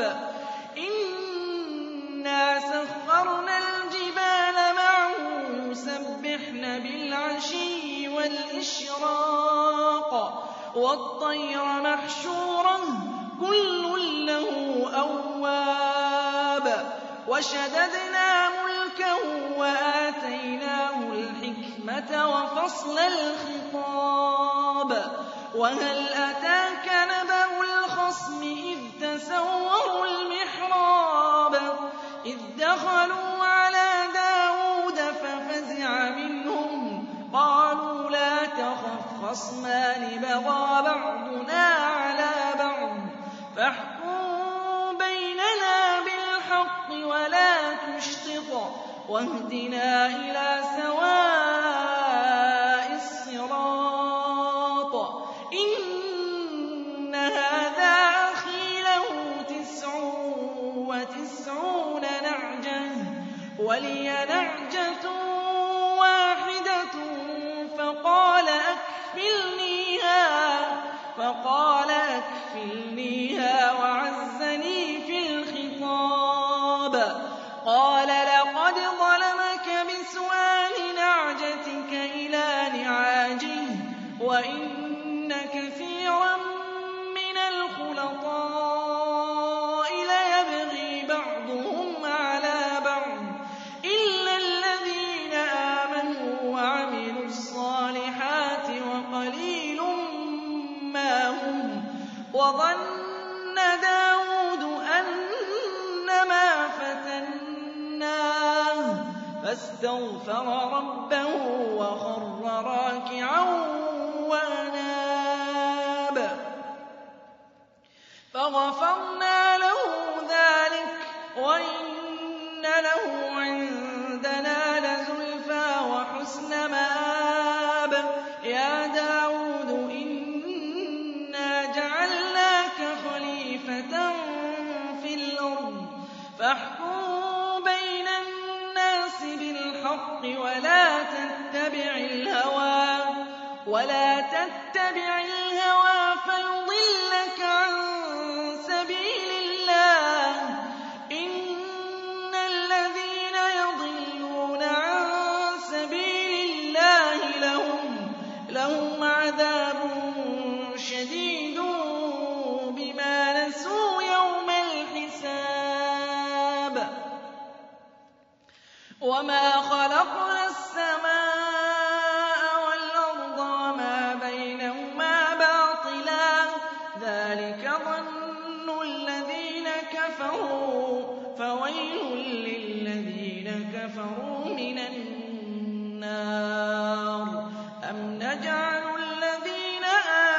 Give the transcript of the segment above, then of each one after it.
أواب إنا سخرنا الجبال معه يسبحن بالعشي والإشراق والطير محشورا كل له أواب. وشددنا ملكه وآتيناه الحكمة وفصل الخطاب. وهل أتاك نبأ الخصم إذ تسوروا المحراب إذ دخلوا على داود ففزع منهم قالوا لا تخف خصمان بغى بعضنا على بعض فاحكم بيننا بالحق ولا تشطط واهدنا إلى سواء الصراط ولي نعجة واحدة فقال أكفلنيها وعزني في الخطاب. قال لقد ظلمك بسؤال نعجتك إلى نعاجه وإن فاستغفر ربه وخر راكعا بِالْحَقِّ وَلَا تَتَّبِعِ الْهَوَىٰ فَيُضِلَّكَ وَمَا خَلَقْنَا السَّمَاءَ وَالْأَرْضَ وَمَا بَيْنَهُمَا بَاطِلًا ۚ ذَٰلِكَ ظَنُّ الَّذِينَ كَفَرُوا ۚ فَوَيْلٌ لِّلَّذِينَ كَفَرُوا مِنَ النَّارِ أَمْ نَجْعَلُ الَّذِينَ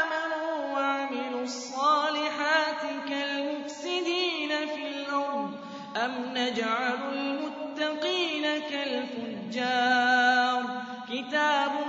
آمَنُوا وَعَمِلُوا الصَّالِحَاتِ كَالْمُفْسِدِينَ فِي الْأَرْضِ أَمْ نَجْعَلُ الْمُتَّقِينَ كَالْفُجَّارِ. كِتَابٌ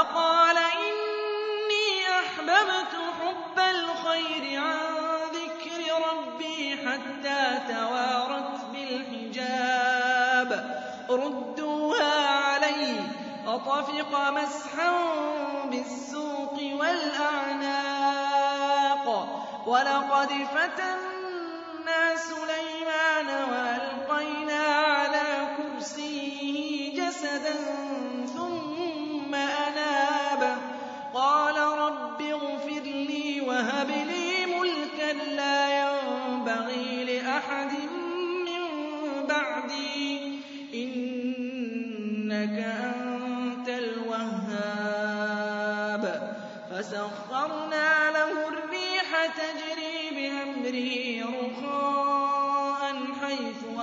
فَقَالَ إِنِّي أَحْبَبْتُ حُبَّ الْخَيْرِ عَن ذِكْرِ رَبِّي حَتَّىٰ تَوَارَتْ بِالْحِجَابِ. رُدُّوهَا عَلَيَّ ۖ فَطَفِقَ مَسْحًا بِالسُّوقِ وَالْأَعْنَاقِ. وَلَقَدْ فَتَنَّا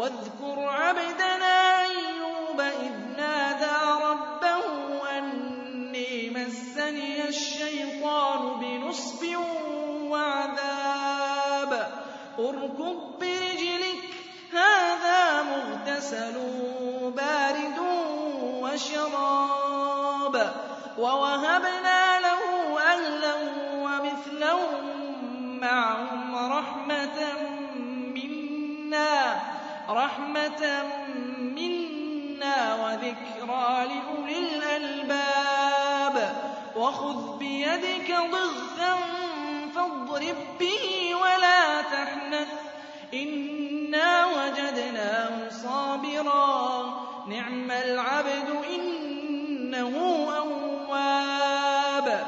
وَاذْكُرْ عَبْدَنَا أَيُّوبَ إِذْ نَادَىٰ رَبَّهُ أَنِّي مَسَّنِيَ الشَّيْطَانُ بِنُصْبٍ وَعَذَابٍ. ارْكُضْ بِرِجْلِكَ ۖ هَٰذَا مُغْتَسَلٌ بَارِدٌ وَشَرَابٌ. وَوَهَبْنَا وَخُذْ بِيَدِكَ ضِغْثًا فَاضْرِب بِّهِ وَلَا تَحْنَثْ ۗ إِنَّا وَجَدْنَاهُ صَابِرًا ۚ نِّعْمَ الْعَبْدُ ۖ إِنَّهُ أَوَّابٌ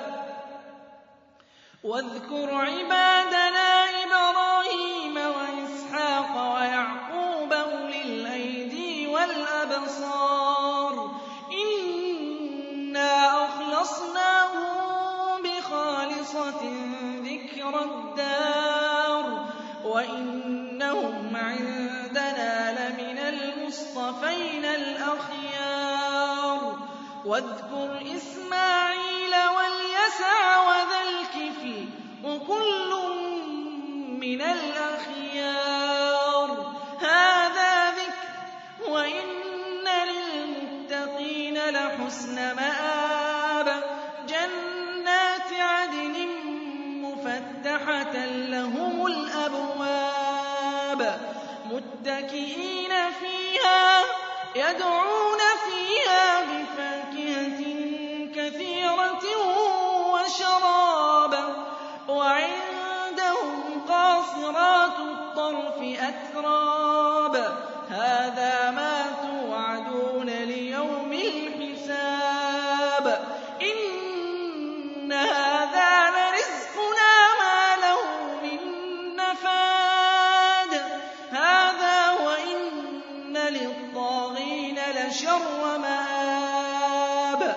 وَاذْكُرْ عِبَادَنَا الدَّارِ وَإِنَّهُمْ عِندَنَا لَمِنَ الْمُصْطَفَيْنَ الْأَخْيَارِ. وَاذْكُرْ إِسْمَاعِيلَ أتراب هذا ما توعدون ليوم الحساب. إن هذا لرزقنا ما له من نفاد. هذا وإن للطاغين لشر مآب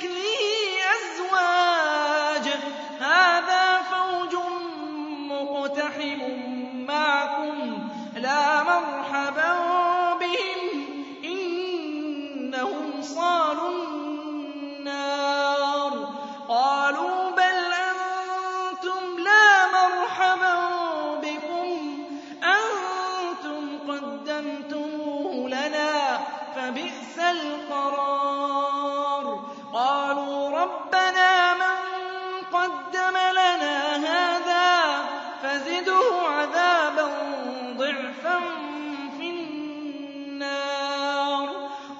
شكله أزواج. هذا فوج مقتحم معكم. لا مرحبا بهم. إنهم صالوا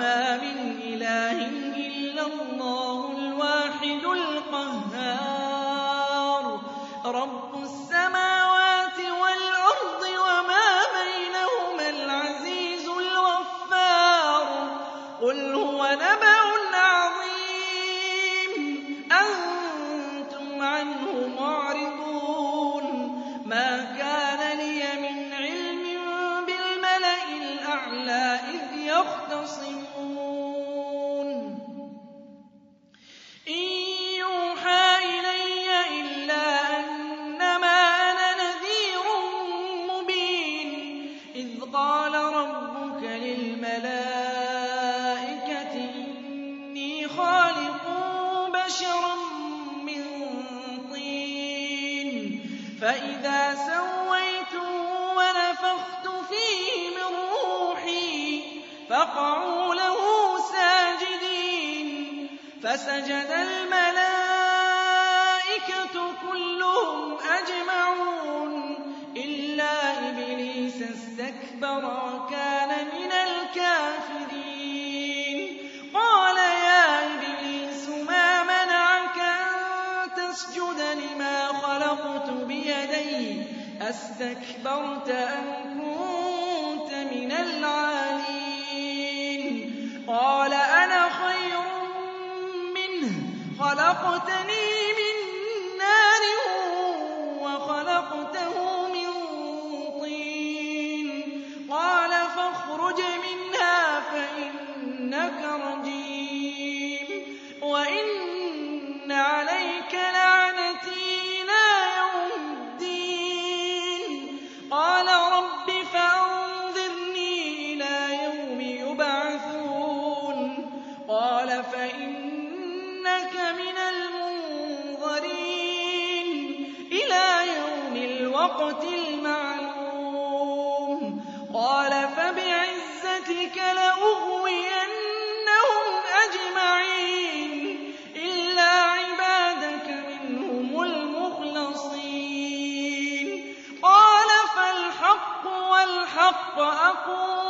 وما من إله إلا الله الواحد القهار رب السماوات بشرا من طين. فإذا سويته ونفخت فيه من روحي فقعوا له ساجدين. فسجد الملائكة أستكبرت أم كنت من العالين؟ قال أنا خير منه خلقتني فبعزتك لأغوينهم أجمعين إلا عبادك منهم المخلصين. قال فالحق والحق أقول.